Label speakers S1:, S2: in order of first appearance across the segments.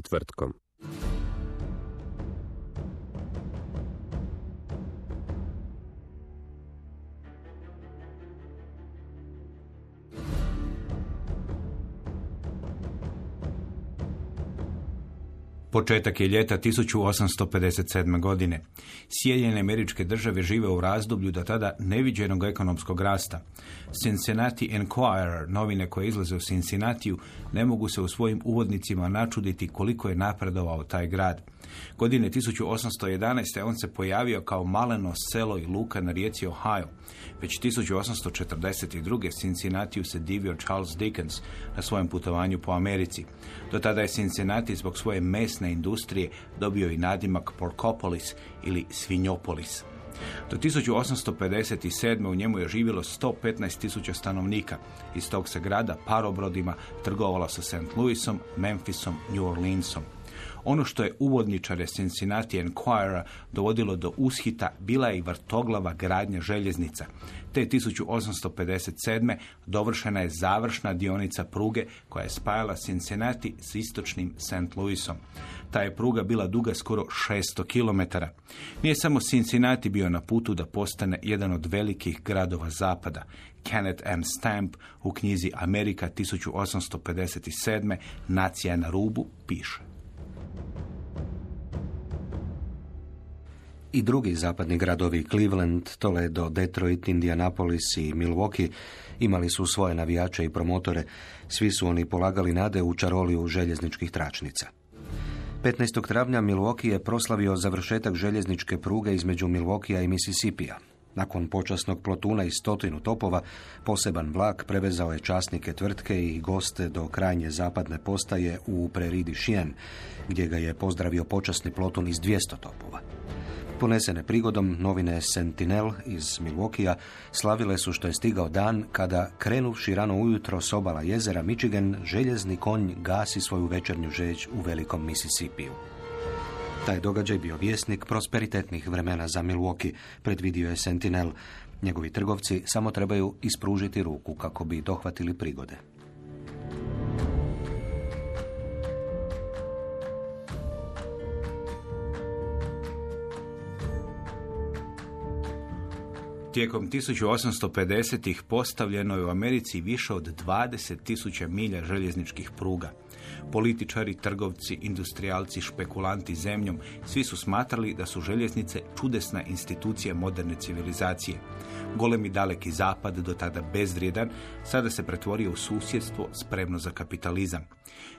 S1: Četvrtkom.
S2: Početak je ljeta 1857. godine. Sjedinjene američke države žive u razdoblju do tada neviđenog ekonomskog rasta. Cincinnati Enquirer, novine koje izlaze u Cincinnatiju, ne mogu se u svojim uvodnicima načuditi koliko je napredovao taj grad. Godine 1811. on se pojavio kao maleno selo i luka na rijeci Ohio. Već 1842. Cincinnatiju se divio Charles Dickens na svojem putovanju po Americi. Do tada je Cincinnati zbog svoje mesne industrije dobio i nadimak Porkopolis ili Svinjopolis. Do 1857. u njemu je živjelo 115 tisuća stanovnika. Iz tog se grada parobrodima trgovalo sa St. Louisom, Memphisom, New Orleansom. Ono što je uvodničare Cincinnati Enquirera dovodilo do ushita bila je i vrtoglava gradnja željeznica. Te 1857. dovršena je završna dionica pruge koja je spajala Cincinnati s istočnim St. Louisom. Ta je pruga bila duga skoro 600 km. Nije samo Cincinnati bio na putu da postane jedan od velikih gradova zapada. Kenneth M. Stamp u knjizi Amerika 1857. Nacija na rubu piše.
S3: I drugi zapadni gradovi Cleveland, Toledo, Detroit, Indianapolis i Milwaukee imali su svoje navijače i promotore. Svi su oni polagali nade u čaroliju željezničkih tračnica. 15. travnja Milwaukee je proslavio završetak željezničke pruge između Milwaukeea i Mississippija. Nakon počasnog plotuna i stotinu topova, poseban vlak prevezao je časnike tvrtke i goste do krajnje zapadne postaje u Preridi Šien, gdje ga je pozdravio počasni plotun iz 200 topova. Ponesene prigodom, novine Sentinel iz Milwaukeea slavile su što je stigao dan kada, krenuvši rano ujutro s obala jezera Michigan, željezni konj gasi svoju večernju žeđ u velikom Mississippiju. Taj događaj bio vjesnik prosperitetnih vremena za Milwaukee, predvidio je Sentinel. Njegovi trgovci samo trebaju ispružiti ruku kako bi dohvatili prigode.
S2: Tijekom 1850-ih postavljeno je u Americi više od 20.000 milja željezničkih pruga. Političari, trgovci, industrijalci, špekulanti zemljom, svi su smatrali da su željeznice čudesna institucija moderne civilizacije. Golemi daleki zapad, do tada bezvrijedan, sada se pretvorio u susjedstvo spremno za kapitalizam.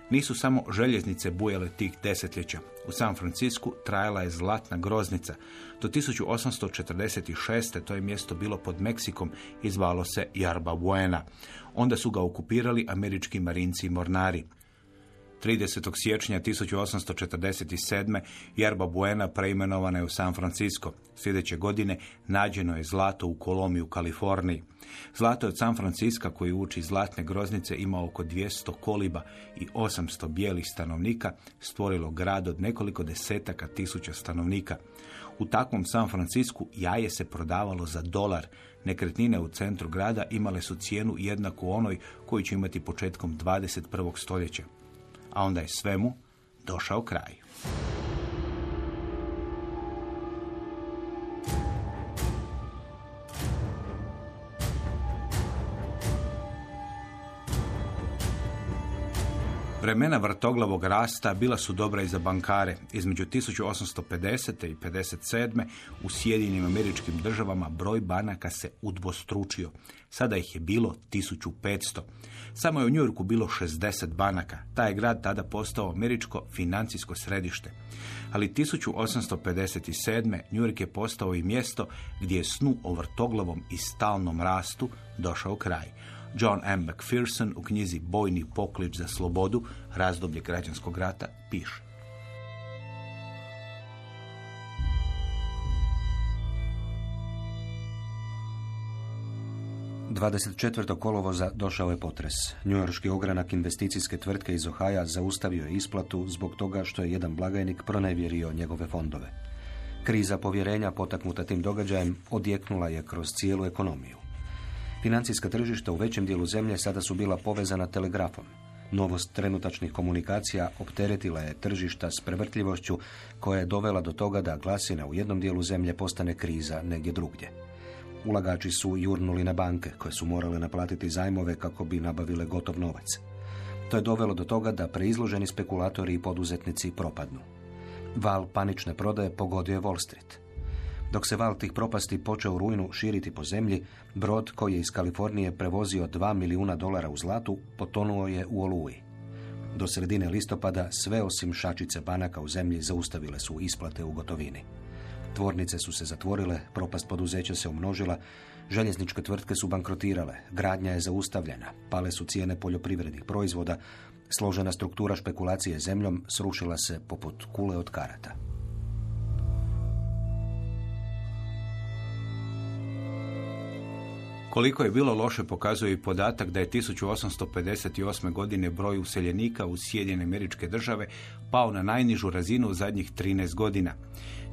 S2: Nisu samo željeznice bujale tih desetljeća. U San Francisku trajala je zlatna groznica. Do 1846. to je mjesto bilo pod Meksikom i zvalo se Jarba Buena. Onda su ga okupirali američki marinci i mornari. 30. siječnja 1847. Jarba Buena preimenovana je u San Francisco. Sljedeće godine nađeno je zlato u Kolomiji u Kaliforniji. Zlato od San Francisca koji uči zlatne groznice ima oko 200 koliba i 800 bijelih stanovnika stvorilo grad od nekoliko desetaka tisuća stanovnika. U takvom San Francisku jaje se prodavalo za dolar. Nekretnine u centru grada imale su cijenu jednaku onoj koju će imati početkom 21. stoljeća a onda je svemu došao kraj. Vremena vrtoglavog rasta bila su dobra i za bankare. Između 1850. i 57. u Sjedinjenim američkim državama broj banaka se udvostručio. Sada ih je bilo 1500. Samo je u Njujorku bilo 60 banaka. Taj je grad tada postao američko financijsko središte. Ali 1857. Njujork je postao i mjesto gdje je snu o vrtoglavom i stalnom rastu došao kraj. John M. McPherson u knjizi Bojni poklič za slobodu, razdoblje građanskog rata, piše.
S3: 24. kolovoza došao je potres. Njujorški ogranak investicijske tvrtke iz Ohaja zaustavio je isplatu zbog toga što je jedan blagajnik pronevjerio njegove fondove. Kriza povjerenja potaknuta tim događajem odjeknula je kroz cijelu ekonomiju. Financijska tržišta u većem dijelu zemlje sada su bila povezana telegrafom. Novost trenutačnih komunikacija opteretila je tržišta s prevrtljivošću koja je dovela do toga da glasina u jednom dijelu zemlje postane kriza negdje drugdje. Ulagači su jurnuli na banke koje su morale naplatiti zajmove kako bi nabavile gotov novac. To je dovelo do toga da preizloženi spekulatori i poduzetnici propadnu. Val panične prodaje pogodio je Wall Street. Dok se val tih propasti počeo u rujnu širiti po zemlji, brod koji je iz Kalifornije prevozio 2 milijuna dolara u zlatu potonuo je u oluji. Do sredine listopada sve osim šačice banaka u zemlji zaustavile su isplate u gotovini. Tvornice su se zatvorile, propast poduzeća se umnožila, željezničke tvrtke su bankrotirale, gradnja je zaustavljena, pale su cijene poljoprivrednih proizvoda, složena struktura špekulacije zemljom srušila se poput kule od karata.
S2: Koliko je bilo loše pokazuje i podatak da je 1858. godine broj useljenika u Sjedinjene američke države pao na najnižu razinu u zadnjih 13 godina.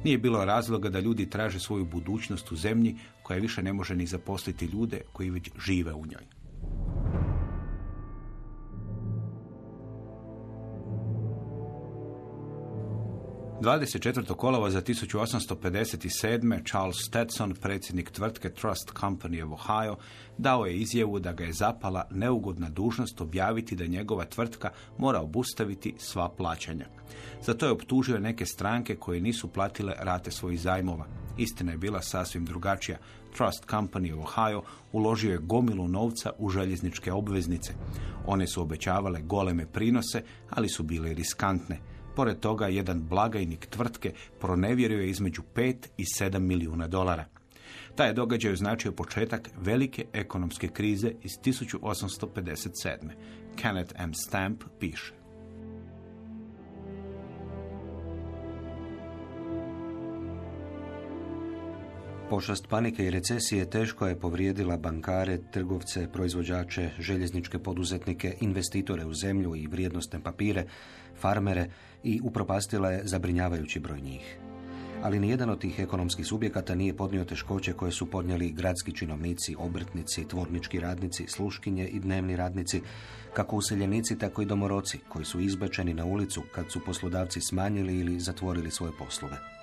S2: Nije bilo razloga da ljudi traže svoju budućnost u zemlji koja više ne može ni zaposliti ljude koji već žive u njoj. 24. kolova za 1857. Charles Stetson, predsjednik tvrtke Trust Company of Ohio, dao je izjavu da ga je zapala neugodna dužnost objaviti da njegova tvrtka mora obustaviti sva plaćanja. Zato je optužio neke stranke koje nisu platile rate svojih zajmova. Istina je bila sasvim drugačija. Trust Company of Ohio uložio je gomilu novca u željezničke obveznice. One su obećavale goleme prinose, ali su bile riskantne. Pored toga, jedan blagajnik tvrtke pronevjerio je između 5 i 7 milijuna dolara. Taj je događaj označio početak velike ekonomske krize iz 1857. Kenneth M. Stamp piše.
S3: Pošast panike i recesije teško je povrijedila bankare, trgovce, proizvođače, željezničke poduzetnike, investitore u zemlju i vrijednostne papire, farmere i upropastila je zabrinjavajući broj njih. Ali nijedan od tih ekonomskih subjekata nije podnio teškoće koje su podnijeli gradski činovnici, obrtnici, tvornički radnici, sluškinje i dnevni radnici, kako useljenici, tako i domoroci, koji su izbačeni na ulicu kad su poslodavci smanjili ili zatvorili svoje poslove.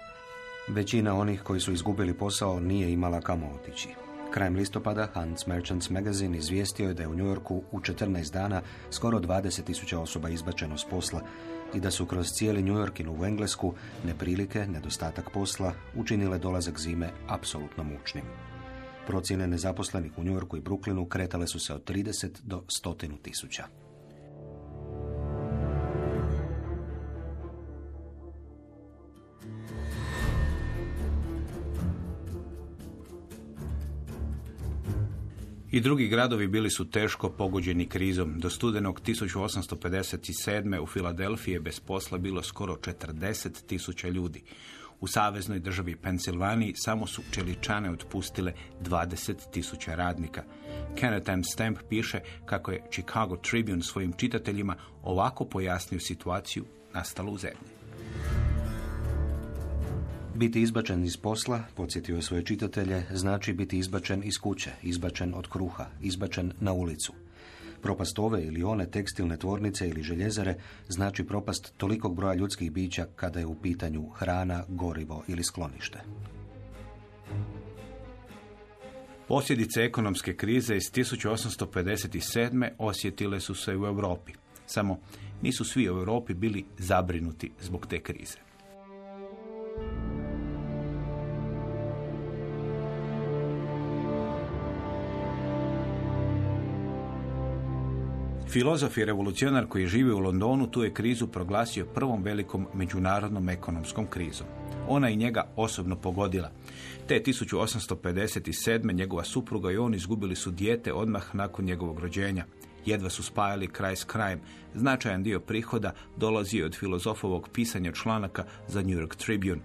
S3: Većina onih koji su izgubili posao nije imala kamo otići. Krajem listopada Hans Merchants Magazine izvijestio je da je u Yorku u 14 dana skoro 20.000 osoba izbačeno s posla i da su kroz cijeli New York i Novu Englesku neprilike, nedostatak posla učinile dolazak zime apsolutno mučnim. Procjene nezaposlenih u New Yorku i Brooklynu kretale su se od 30 do 100 tisuća.
S2: I drugi gradovi bili su teško pogođeni krizom. Do studenog 1857. u Filadelfiji je bez posla bilo skoro 40 tisuća ljudi. U saveznoj državi Pensilvaniji samo su čeličane otpustile 20 tisuća radnika. Kenneth M. Stamp piše kako je Chicago Tribune svojim čitateljima ovako pojasnio situaciju nastalu u zemlji.
S3: Biti izbačen iz posla, podsjetio je svoje čitatelje, znači biti izbačen iz kuće, izbačen od kruha, izbačen na ulicu. Propast ove ili one tekstilne tvornice ili željezare znači propast tolikog broja ljudskih bića kada je u pitanju hrana, gorivo ili sklonište.
S2: Posljedice ekonomske krize iz 1857. osjetile su se u Europi. Samo nisu svi u Europi bili zabrinuti zbog te krize. Filozof i revolucionar koji živi u Londonu tu je krizu proglasio prvom velikom međunarodnom ekonomskom krizom. Ona i njega osobno pogodila. Te 1857. njegova supruga i on izgubili su dijete odmah nakon njegovog rođenja. Jedva su spajali kraj s krajem. Značajan dio prihoda dolazio od filozofovog pisanja članaka za New York Tribune.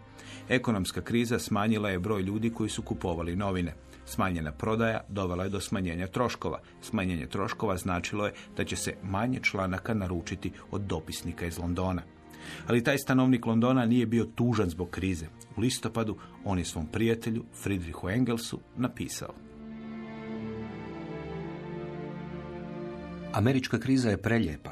S2: Ekonomska kriza smanjila je broj ljudi koji su kupovali novine. Smanjena prodaja dovela je do smanjenja troškova. Smanjenje troškova značilo je da će se manje članaka naručiti od dopisnika iz Londona. Ali taj stanovnik Londona nije bio tužan zbog krize. U listopadu on je svom prijatelju Friedrichu Engelsu napisao.
S3: Američka kriza je preljepa.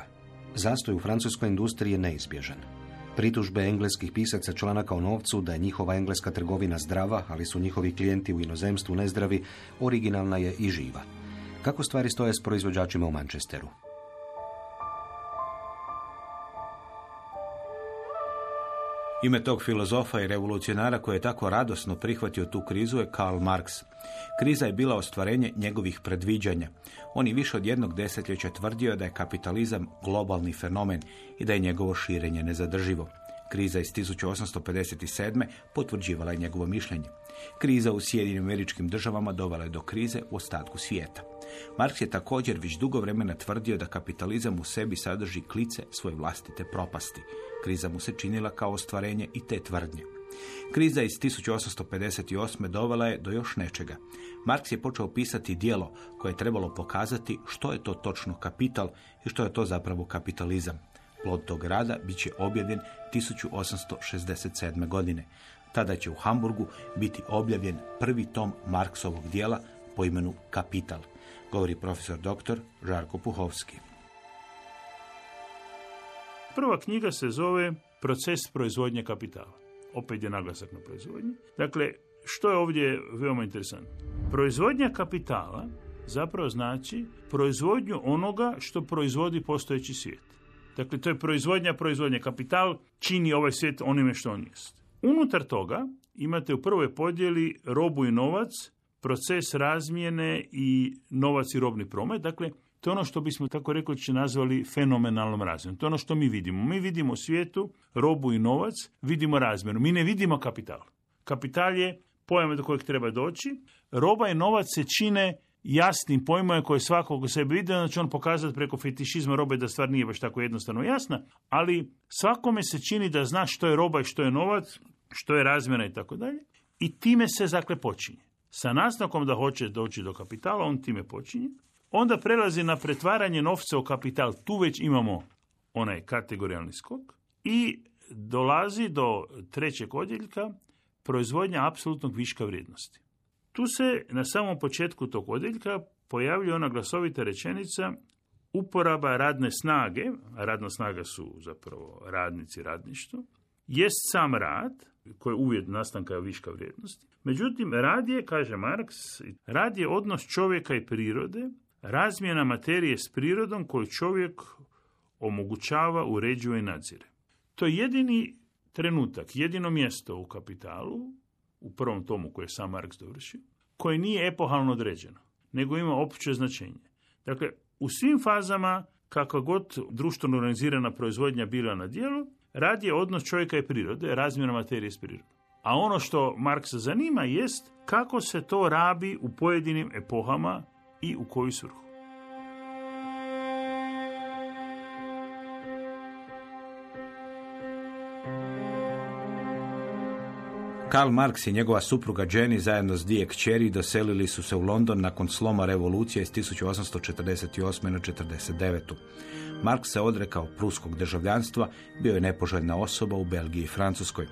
S3: Zastoj u francuskoj industriji je neizbježan. Pritužbe engleskih pisaca članaka o novcu da je njihova engleska trgovina zdrava, ali su njihovi klijenti u inozemstvu nezdravi, originalna je i živa. Kako stvari stoje s proizvođačima u Manchesteru?
S2: Ime tog filozofa i revolucionara koji je tako radosno prihvatio tu krizu je Karl Marx. Kriza je bila ostvarenje njegovih predviđanja. On je više od jednog desetljeća tvrdio da je kapitalizam globalni fenomen i da je njegovo širenje nezadrživo. Kriza iz 1857. potvrđivala je njegovo mišljenje. Kriza u Sjedinim američkim državama dovela je do krize u ostatku svijeta. Marks je također već dugo vremena tvrdio da kapitalizam u sebi sadrži klice svoje vlastite propasti. Kriza mu se činila kao ostvarenje i te tvrdnje. Kriza iz 1858. dovela je do još nečega. Marks je počeo pisati dijelo koje je trebalo pokazati što je to točno kapital i što je to zapravo kapitalizam. Plod tog rada bit će objavljen 1867. godine. Tada će u Hamburgu biti objavljen prvi tom Marksovog dijela po imenu Kapital, govori profesor dr. Žarko Puhovski.
S4: Prva knjiga se zove Proces proizvodnje kapitala. Opet je naglasak na proizvodnji. Dakle, što je ovdje veoma interesantno? Proizvodnja kapitala zapravo znači proizvodnju onoga što proizvodi postojeći svijet. Dakle, to je proizvodnja, proizvodnja. Kapital čini ovaj svijet onime što on jest. Unutar toga imate u prvoj podjeli robu i novac, proces razmjene i novac i robni promet. Dakle, to je ono što bismo tako rekoći nazvali fenomenalnom razmjenom. To je ono što mi vidimo. Mi vidimo svijetu robu i novac, vidimo razmjenu. Mi ne vidimo kapital. Kapital je pojam do kojeg treba doći. Roba i novac se čine jasnim pojmom koje svakog u sebi vidi, će on pokazati preko fetišizma robe da stvar nije baš tako jednostavno jasna, ali svakome se čini da zna što je roba i što je novac, što je razmjena i tako dalje. I time se zakle počinje. Sa naznakom da hoće doći do kapitala, on time počinje. Onda prelazi na pretvaranje novca u kapital. Tu već imamo onaj kategorijalni skok. I dolazi do trećeg odjeljka proizvodnja apsolutnog viška vrijednosti. Tu se na samom početku tog odjeljka pojavljuje ona glasovita rečenica uporaba radne snage, a radna snaga su zapravo radnici radništvo, jest sam rad, koji je uvjet nastanka viška vrijednosti. Međutim, rad je, kaže Marks, rad je odnos čovjeka i prirode, razmjena materije s prirodom koju čovjek omogućava, uređuje i nadzire. To je jedini trenutak, jedino mjesto u kapitalu u prvom tomu koje je sam Marx dovršio, koje nije epohalno određeno, nego ima opće značenje. Dakle, u svim fazama, kakva god društveno organizirana proizvodnja bila na dijelu, rad je odnos čovjeka i prirode, razmjena materije s prirodom. A ono što Marksa zanima jest kako se to rabi u pojedinim epohama i u koju svrhu.
S2: Karl Marx i njegova supruga Jenny zajedno s dvije kćeri doselili su se u London nakon sloma revolucije iz 1848. na 49. Marx se odrekao pruskog državljanstva, bio je nepoželjna osoba u Belgiji i Francuskoj.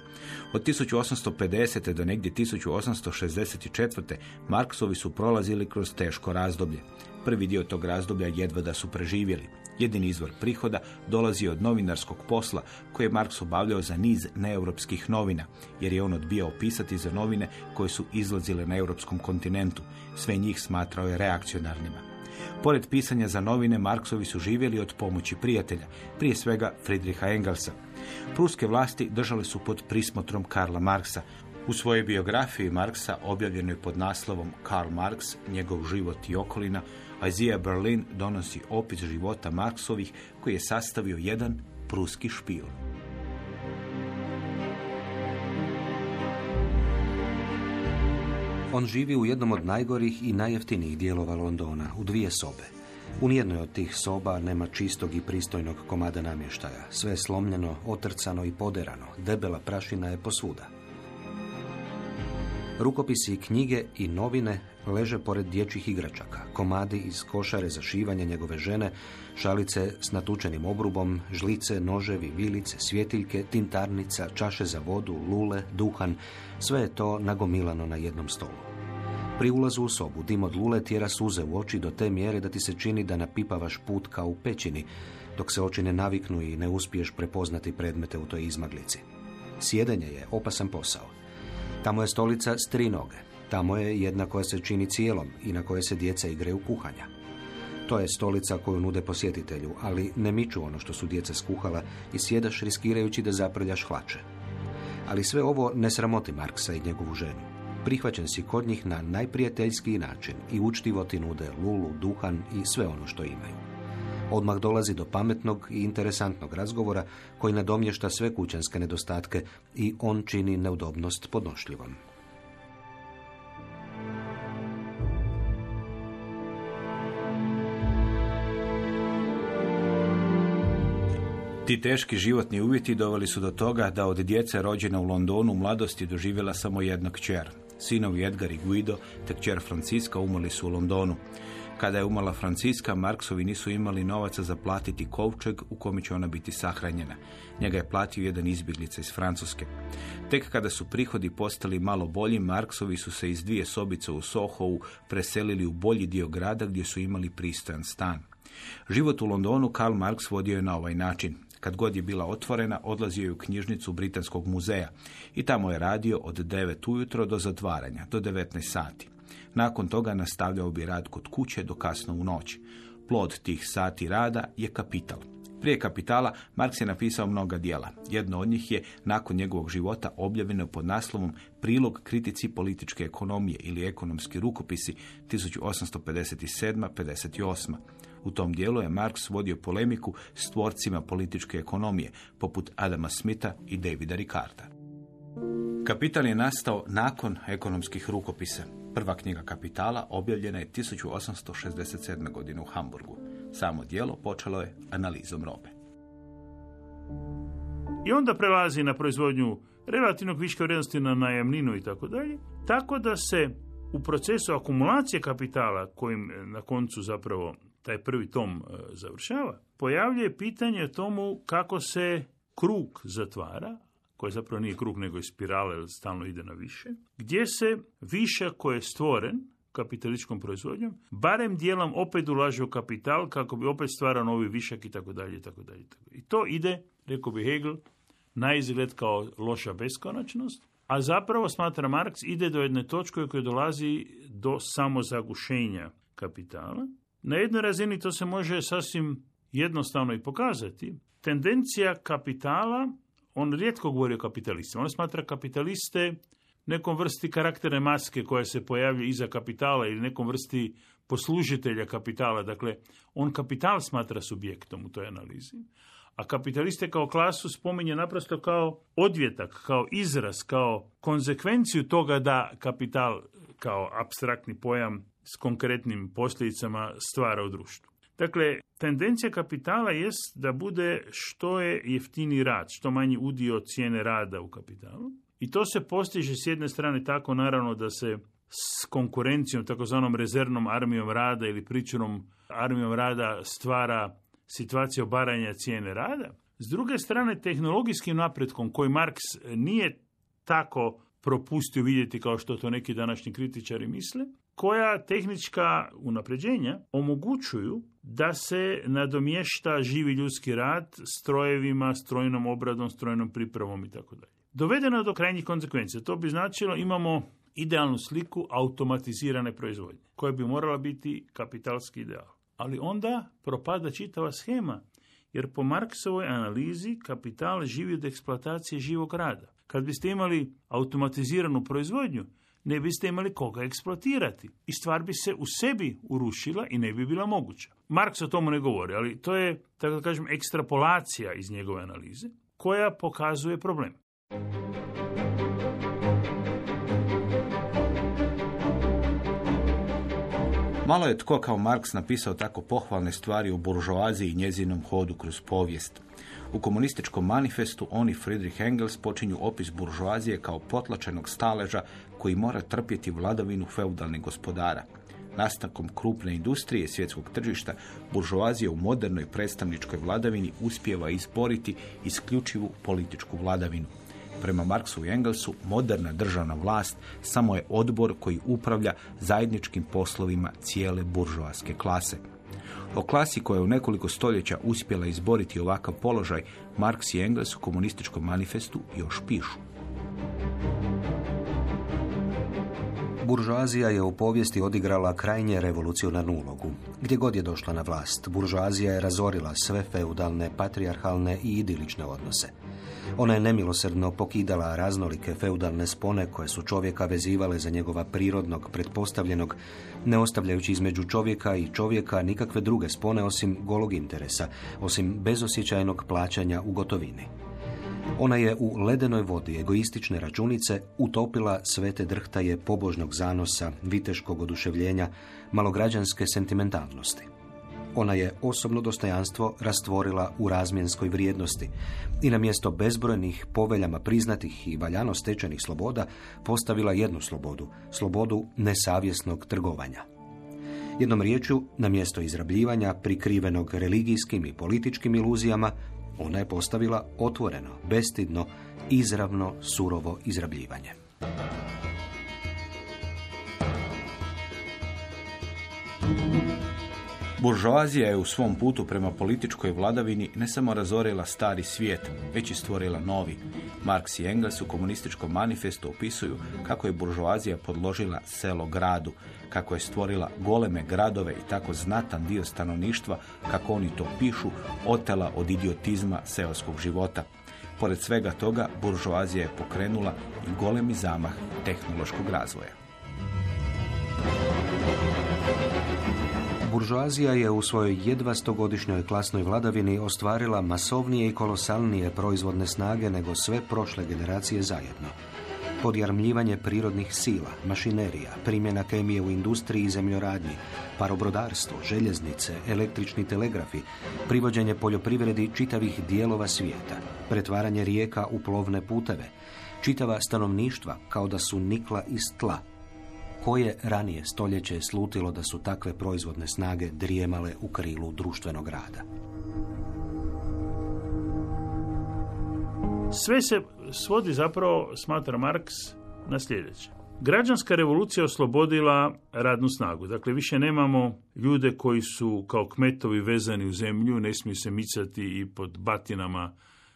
S2: Od 1850. do negdje 1864. Marksovi su prolazili kroz teško razdoblje. Prvi dio tog razdoblja jedva da su preživjeli. Jedini izvor prihoda dolazi od novinarskog posla koje je Marks obavljao za niz neeuropskih novina, jer je on odbijao pisati za novine koje su izlazile na europskom kontinentu. Sve njih smatrao je reakcionarnima. Pored pisanja za novine, Marksovi su živjeli od pomoći prijatelja, prije svega Friedricha Engelsa. Pruske vlasti držale su pod prismotrom Karla Marksa. U svojoj biografiji Marksa, objavljenoj pod naslovom Karl Marx, njegov život i okolina, Isaiah Berlin donosi opis života Marksovih koji je sastavio jedan pruski špijun.
S3: On živi u jednom od najgorih i najjeftinijih dijelova Londona, u dvije sobe. U nijednoj od tih soba nema čistog i pristojnog komada namještaja. Sve je slomljeno, otrcano i poderano. Debela prašina je posvuda. Rukopisi, knjige i novine leže pored dječjih igračaka, komadi iz košare za šivanje njegove žene, šalice s natučenim obrubom, žlice, noževi, vilice, svjetiljke, tintarnica, čaše za vodu, lule, duhan, sve je to nagomilano na jednom stolu. Pri ulazu u sobu dim od lule tjera suze u oči do te mjere da ti se čini da napipavaš put kao u pećini, dok se oči ne naviknu i ne uspiješ prepoznati predmete u toj izmaglici. Sjedenje je opasan posao. Tamo je stolica s tri noge. Tamo je jedna koja se čini cijelom i na kojoj se djeca igraju kuhanja. To je stolica koju nude posjetitelju, ali ne miču ono što su djeca skuhala i sjedaš riskirajući da zaprljaš hlače. Ali sve ovo ne sramoti Marksa i njegovu ženu. Prihvaćen si kod njih na najprijateljskiji način i učtivo ti nude lulu, duhan i sve ono što imaju. Odmah dolazi do pametnog i interesantnog razgovora koji nadomješta sve kućanske nedostatke i on čini neudobnost podnošljivom.
S2: Ti teški životni uvjeti doveli su do toga da od djece rođena u Londonu u mladosti doživjela samo jednog kćer. Sinovi Edgar i Guido te kćer Franciska umrli su u Londonu. Kada je umala Franciska, Marksovi nisu imali novaca za platiti kovčeg u kome će ona biti sahranjena. Njega je platio jedan izbjeglica iz Francuske. Tek kada su prihodi postali malo bolji, Marksovi su se iz dvije sobice u Sohovu preselili u bolji dio grada gdje su imali pristojan stan. Život u Londonu Karl Marx vodio je na ovaj način. Kad god je bila otvorena, odlazio je u knjižnicu Britanskog muzeja i tamo je radio od 9 ujutro do zatvaranja, do 19 sati. Nakon toga nastavljao bi rad kod kuće do kasno u noć. Plod tih sati rada je kapital. Prije kapitala Marks je napisao mnoga dijela. Jedno od njih je nakon njegovog života objavljeno pod naslovom Prilog kritici političke ekonomije ili ekonomski rukopisi 1857-58. U tom dijelu je Marks vodio polemiku s tvorcima političke ekonomije, poput Adama Smitha i Davida Ricarda. Kapital je nastao nakon ekonomskih rukopisa. Prva knjiga Kapitala objavljena je 1867. godine u Hamburgu. Samo dijelo počelo je analizom robe.
S4: I onda prelazi na proizvodnju relativnog viška vrijednosti na najamninu i tako dalje. Tako da se u procesu akumulacije kapitala, kojim na koncu zapravo taj prvi tom e, završava, pojavljuje pitanje tomu kako se krug zatvara, koji zapravo nije krug nego je spirala jer stalno ide na više, gdje se višak koji je stvoren kapitalističkom proizvodnjom, barem dijelom opet ulaže u kapital kako bi opet stvarao novi višak i tako dalje i to ide, rekao bi Hegel, na izgled kao loša beskonačnost, a zapravo, smatra Marks, ide do jedne točke u kojoj dolazi do samozagušenja kapitala. Na jednoj razini to se može sasvim jednostavno i pokazati. Tendencija kapitala, on rijetko govori o kapitalistima, on smatra kapitaliste nekom vrsti karakterne maske koja se pojavlja iza kapitala ili nekom vrsti poslužitelja kapitala. Dakle, on kapital smatra subjektom u toj analizi. A kapitaliste kao klasu spominje naprosto kao odvjetak, kao izraz, kao konsekvenciju toga da kapital kao abstraktni pojam s konkretnim posljedicama stvara u društvu. Dakle, tendencija kapitala jest da bude što je jeftini rad, što manji udio cijene rada u kapitalu. I to se postiže s jedne strane tako naravno da se s konkurencijom, takozvanom rezervnom armijom rada ili pričunom armijom rada stvara situacija obaranja cijene rada. S druge strane, tehnologijskim napretkom koji Marks nije tako propustio vidjeti kao što to neki današnji kritičari misle, koja tehnička unapređenja omogućuju da se nadomješta živi ljudski rad strojevima, strojnom obradom, strojnom pripravom i tako dalje. Dovedeno do krajnjih konsekvencija. To bi značilo imamo idealnu sliku automatizirane proizvodnje, koja bi morala biti kapitalski ideal. Ali onda propada čitava schema, jer po Marksovoj analizi kapital živi od eksploatacije živog rada. Kad biste imali automatiziranu proizvodnju, ne biste imali koga eksploatirati. I stvar bi se u sebi urušila i ne bi bila moguća. Marks o tomu ne govori, ali to je, tako da kažem, ekstrapolacija iz njegove analize koja pokazuje problem.
S2: Malo je tko kao Marks napisao tako pohvalne stvari o buržoaziji i njezinom hodu kroz povijest. U komunističkom manifestu oni Friedrich Engels počinju opis buržoazije kao potlačenog staleža koji mora trpjeti vladavinu feudalnih gospodara. Nastankom krupne industrije svjetskog tržišta, buržoazija u modernoj predstavničkoj vladavini uspjeva izboriti isključivu političku vladavinu. Prema Marksu i Engelsu, moderna državna vlast samo je odbor koji upravlja zajedničkim poslovima cijele buržoaske klase. O klasi koja je u nekoliko stoljeća uspjela izboriti ovakav položaj, Marks i Engels u komunističkom manifestu još pišu.
S3: Buržoazija je u povijesti odigrala krajnje revolucionarnu ulogu. Gdje god je došla na vlast, buržoazija je razorila sve feudalne, patrijarhalne i idilične odnose. Ona je nemilosrdno pokidala raznolike feudalne spone koje su čovjeka vezivale za njegova prirodnog, pretpostavljenog, ne ostavljajući između čovjeka i čovjeka nikakve druge spone osim golog interesa, osim bezosjećajnog plaćanja u gotovini. Ona je u ledenoj vodi egoistične računice utopila sve te drhtaje pobožnog zanosa, viteškog oduševljenja, malograđanske sentimentalnosti. Ona je osobno dostojanstvo rastvorila u razmjenskoj vrijednosti i na mjesto bezbrojnih poveljama priznatih i valjano stečenih sloboda postavila jednu slobodu, slobodu nesavjesnog trgovanja. Jednom riječju, na mjesto izrabljivanja prikrivenog religijskim i političkim iluzijama, ona je postavila otvoreno, bestidno, izravno, surovo izrabljivanje.
S2: Buržoazija je u svom putu prema političkoj vladavini ne samo razorila stari svijet, već i stvorila novi. Marks i Engels u komunističkom manifestu opisuju kako je buržoazija podložila selo gradu, kako je stvorila goleme gradove i tako znatan dio stanovništva, kako oni to pišu, otela od idiotizma seoskog života. Pored svega toga, buržoazija je pokrenula i golemi zamah tehnološkog razvoja.
S3: Buržoazija je u svojoj jedva stogodišnjoj klasnoj vladavini ostvarila masovnije i kolosalnije proizvodne snage nego sve prošle generacije zajedno. Podjarmljivanje prirodnih sila, mašinerija, primjena kemije u industriji i zemljoradnji, parobrodarstvo, željeznice, električni telegrafi, privođenje poljoprivredi čitavih dijelova svijeta, pretvaranje rijeka u plovne puteve, čitava stanovništva kao da su nikla iz tla, koje ranije stoljeće je slutilo da su takve proizvodne snage drijemale u krilu društvenog rada.
S4: Sve se svodi zapravo, smatra Marks, na sljedeće. Građanska revolucija oslobodila radnu snagu. Dakle, više nemamo ljude koji su kao kmetovi vezani u zemlju, ne smiju se micati i pod batinama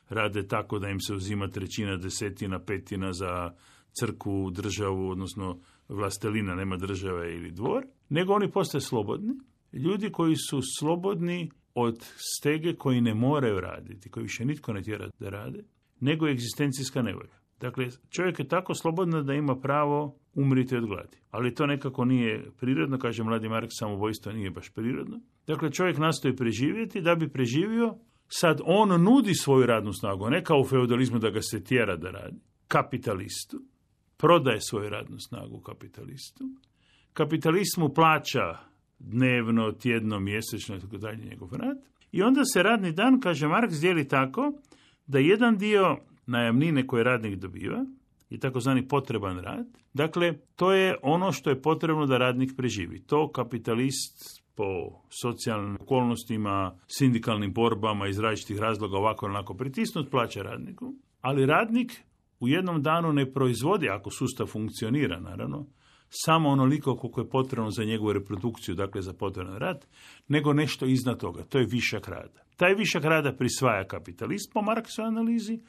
S4: rade tako da im se uzima trećina, desetina, petina za crkvu, državu, odnosno vlastelina, nema države ili dvor, nego oni postaju slobodni. Ljudi koji su slobodni od stege koji ne moraju raditi, koji više nitko ne tjera da rade, nego egzistencijska nevolja. Dakle, čovjek je tako slobodan da ima pravo umriti od gladi. Ali to nekako nije prirodno, kaže mladi Mark, samovojstvo nije baš prirodno. Dakle, čovjek nastoji preživjeti, da bi preživio, sad on nudi svoju radnu snagu, ne kao u feudalizmu da ga se tjera da radi, kapitalistu, prodaje svoju radnu snagu kapitalistu. Kapitalist mu plaća dnevno, tjedno, mjesečno i tako dalje njegov rad. I onda se radni dan, kaže Marks, dijeli tako da jedan dio najamnine koje radnik dobiva je takozvani potreban rad. Dakle, to je ono što je potrebno da radnik preživi. To kapitalist po socijalnim okolnostima, sindikalnim borbama iz različitih razloga ovako onako pritisnut plaća radniku, ali radnik u jednom danu ne proizvodi, ako sustav funkcionira naravno, samo onoliko koliko je potrebno za njegovu reprodukciju, dakle za potreban rad, nego nešto iznad toga. To je višak rada. Taj višak rada prisvaja kapitalist po Marksovoj analizi,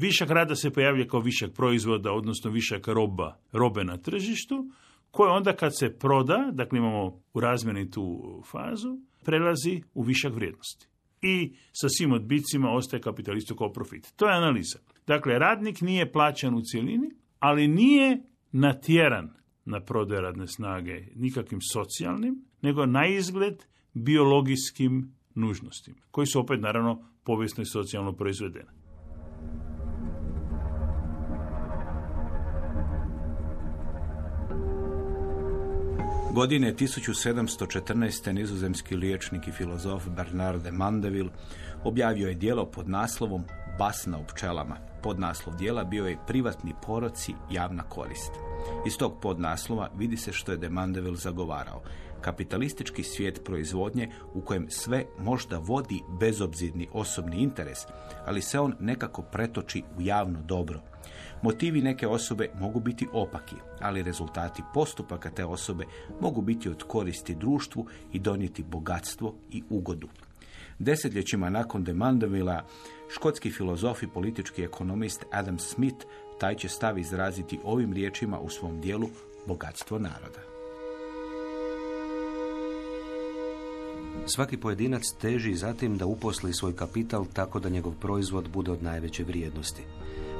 S4: Višak rada se pojavlja kao višak proizvoda, odnosno višak roba, robe na tržištu, koje onda kad se proda, dakle imamo u razmjeni tu fazu, prelazi u višak vrijednosti. I sa svim odbicima ostaje kapitalistu kao profit. To je analiza. Dakle, radnik nije plaćan u cjelini, ali nije natjeran na prodaju radne snage nikakvim socijalnim, nego na izgled biologijskim nužnostima, koji su opet naravno povijesno i socijalno proizvedene.
S2: Godine 1714. nizozemski liječnik i filozof Bernard de Mandeville objavio je dijelo pod naslovom Basna o pčelama. Podnaslov dijela bio je Privatni poroci, javna korist. Iz tog podnaslova vidi se što je de Mandeville zagovarao. Kapitalistički svijet proizvodnje u kojem sve možda vodi bezobzirni osobni interes, ali se on nekako pretoči u javno dobro. Motivi neke osobe mogu biti opaki, ali rezultati postupaka te osobe mogu biti od koristi društvu i donijeti bogatstvo i ugodu. Desetljećima nakon de Mandevilla, škotski filozof i politički ekonomist Adam Smith taj će stav izraziti ovim riječima u svom dijelu Bogatstvo naroda.
S3: Svaki pojedinac teži zatim da uposli svoj kapital tako da njegov proizvod bude od najveće vrijednosti.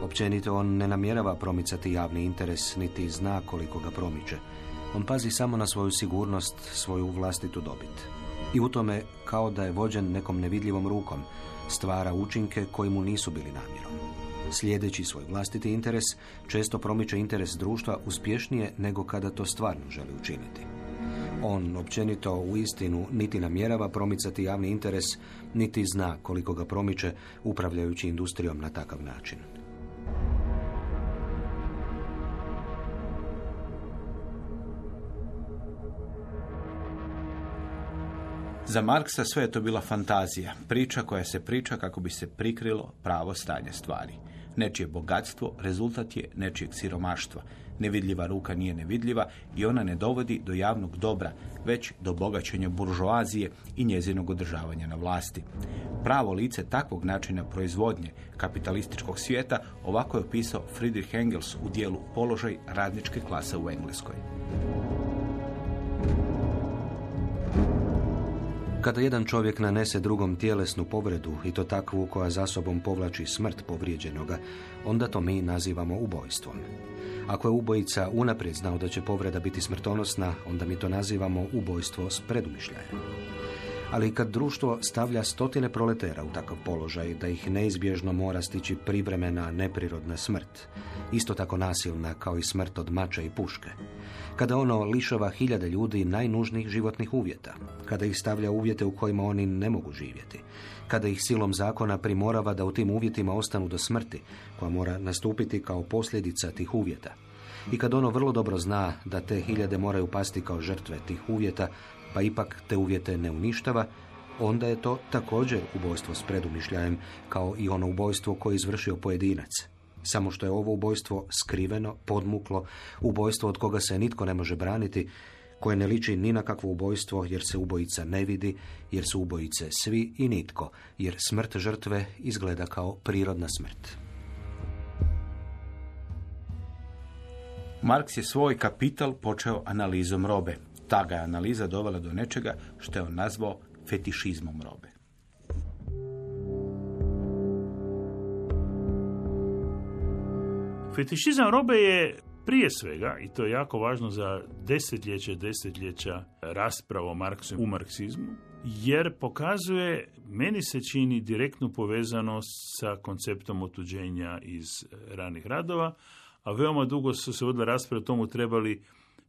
S3: Općenito on ne namjerava promicati javni interes, niti zna koliko ga promiče. On pazi samo na svoju sigurnost, svoju vlastitu dobit. I u tome, kao da je vođen nekom nevidljivom rukom, stvara učinke koji mu nisu bili namjerom. Slijedeći svoj vlastiti interes, često promiče interes društva uspješnije nego kada to stvarno želi učiniti. On općenito u istinu niti namjerava promicati javni interes, niti zna koliko ga promiče upravljajući industrijom na takav način.
S2: Za Marksa sve je to bila fantazija, priča koja se priča kako bi se prikrilo pravo stanje stvari. Nečije bogatstvo rezultat je nečijeg siromaštva. Nevidljiva ruka nije nevidljiva i ona ne dovodi do javnog dobra, već do bogaćenja buržoazije i njezinog održavanja na vlasti. Pravo lice takvog načina proizvodnje kapitalističkog svijeta ovako je opisao Friedrich Engels u dijelu Položaj radničke klase u Engleskoj.
S3: Kada jedan čovjek nanese drugom tjelesnu povredu i to takvu koja za sobom povlači smrt povrijeđenoga, onda to mi nazivamo ubojstvom. Ako je ubojica unaprijed znao da će povreda biti smrtonosna, onda mi to nazivamo ubojstvo s predumišljajem. Ali kad društvo stavlja stotine proletera u takav položaj da ih neizbježno mora stići privremena neprirodna smrt, isto tako nasilna kao i smrt od mača i puške, kada ono lišava hiljade ljudi najnužnijih životnih uvjeta, kada ih stavlja uvjete u kojima oni ne mogu živjeti, kada ih silom zakona primorava da u tim uvjetima ostanu do smrti, koja mora nastupiti kao posljedica tih uvjeta. I kad ono vrlo dobro zna da te hiljade moraju pasti kao žrtve tih uvjeta, pa ipak te uvjete ne uništava, onda je to također ubojstvo s predumišljajem, kao i ono ubojstvo koje je izvršio pojedinac. Samo što je ovo ubojstvo skriveno, podmuklo, ubojstvo od koga se nitko ne može braniti, koje ne liči ni na kakvo ubojstvo jer se ubojica ne vidi, jer su ubojice svi i nitko, jer smrt žrtve izgleda kao prirodna smrt.
S2: Marks je svoj kapital počeo analizom robe. Ta ga je analiza dovela do nečega što je on nazvao fetišizmom robe.
S4: Fetišizam robe je prije svega, i to je jako važno za desetljeća rasprava o Marksu u marksizmu, jer pokazuje, meni se čini direktnu povezanost sa konceptom otuđenja iz ranih radova, a veoma dugo su se vodile rasprave o tomu trebali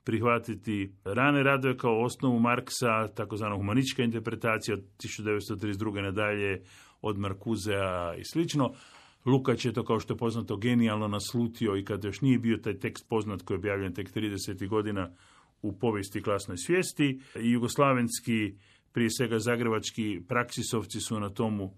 S4: prihvatiti rane radove kao osnovu Marksa, takozvana humanistička interpretacija od 1932. nadalje, od Markuzea i slično. Lukač je to, kao što je poznato, genijalno naslutio i kad još nije bio taj tekst poznat koji je objavljen tek 30. godina u povijesti klasnoj svijesti. Jugoslavenski, prije svega zagrebački praksisovci su na tomu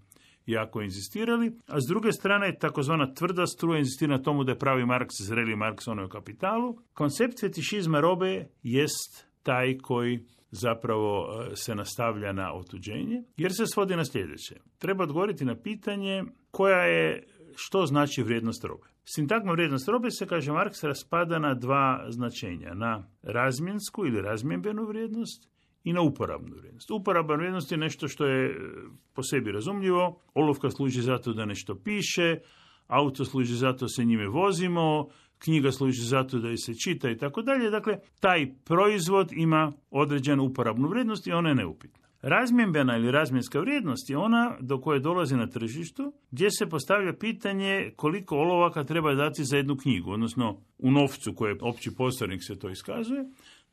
S4: jako inzistirali, a s druge strane takozvana tvrda struja inzistira na tomu da je pravi Marks zreli Marks onoj kapitalu. Koncept fetišizma robe jest taj koji zapravo e, se nastavlja na otuđenje, jer se svodi na sljedeće. Treba odgovoriti na pitanje koja je što znači vrijednost robe. Sintagma vrijednost robe se, kaže Marks, raspada na dva značenja. Na razmjensku ili razmjenbenu vrijednost i na uporabnu vrijednost. Uporabna vrijednost je nešto što je e, po sebi razumljivo. Olovka služi zato da nešto piše, auto služi zato se njime vozimo, knjiga služi zato da se čita i tako dalje. Dakle, taj proizvod ima određenu uporabnu vrijednost i ona je neupitna. Razmjenbena ili razmjenska vrijednost je ona do koje dolazi na tržištu gdje se postavlja pitanje koliko olovaka treba dati za jednu knjigu, odnosno u novcu koje opći postornik se to iskazuje.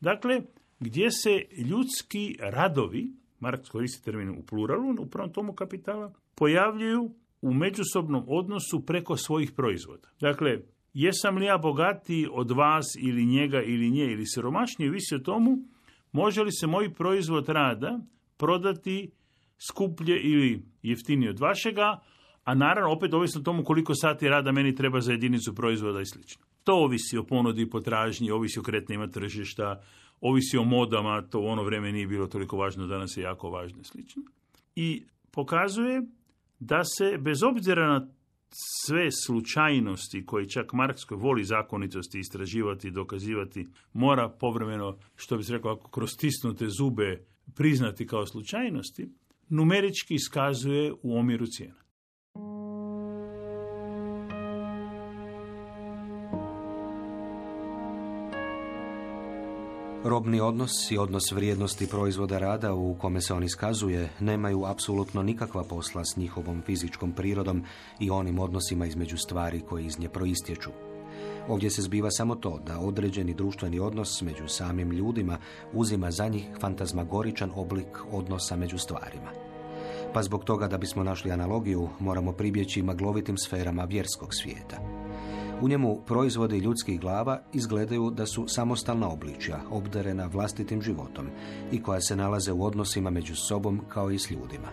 S4: Dakle, gdje se ljudski radovi, Marks koristi termin u pluralu, u prvom tomu kapitala, pojavljuju u međusobnom odnosu preko svojih proizvoda. Dakle, jesam li ja bogatiji od vas ili njega ili nje ili siromašniji, visi o tomu može li se moj proizvod rada prodati skuplje ili jeftinije od vašega, a naravno opet ovisno o tomu koliko sati rada meni treba za jedinicu proizvoda i sl. To ovisi o ponudi i potražnji, ovisi o kretnima tržišta, ovisi o modama, to u ono vrijeme nije bilo toliko važno, danas je jako važno i slično. I pokazuje da se, bez obzira na sve slučajnosti koje čak Marks koji voli zakonitosti istraživati, dokazivati, mora povremeno, što bi se rekao, ako kroz tisnute zube priznati kao slučajnosti, numerički iskazuje u omjeru cijena.
S3: Robni odnos i odnos vrijednosti proizvoda rada u kome se on iskazuje nemaju apsolutno nikakva posla s njihovom fizičkom prirodom i onim odnosima između stvari koje iz nje proistječu. Ovdje se zbiva samo to da određeni društveni odnos među samim ljudima uzima za njih fantazmagoričan oblik odnosa među stvarima. Pa zbog toga da bismo našli analogiju moramo pribjeći maglovitim sferama vjerskog svijeta. U njemu proizvodi ljudskih glava izgledaju da su samostalna obličja, obdarena vlastitim životom i koja se nalaze u odnosima među sobom kao i s ljudima.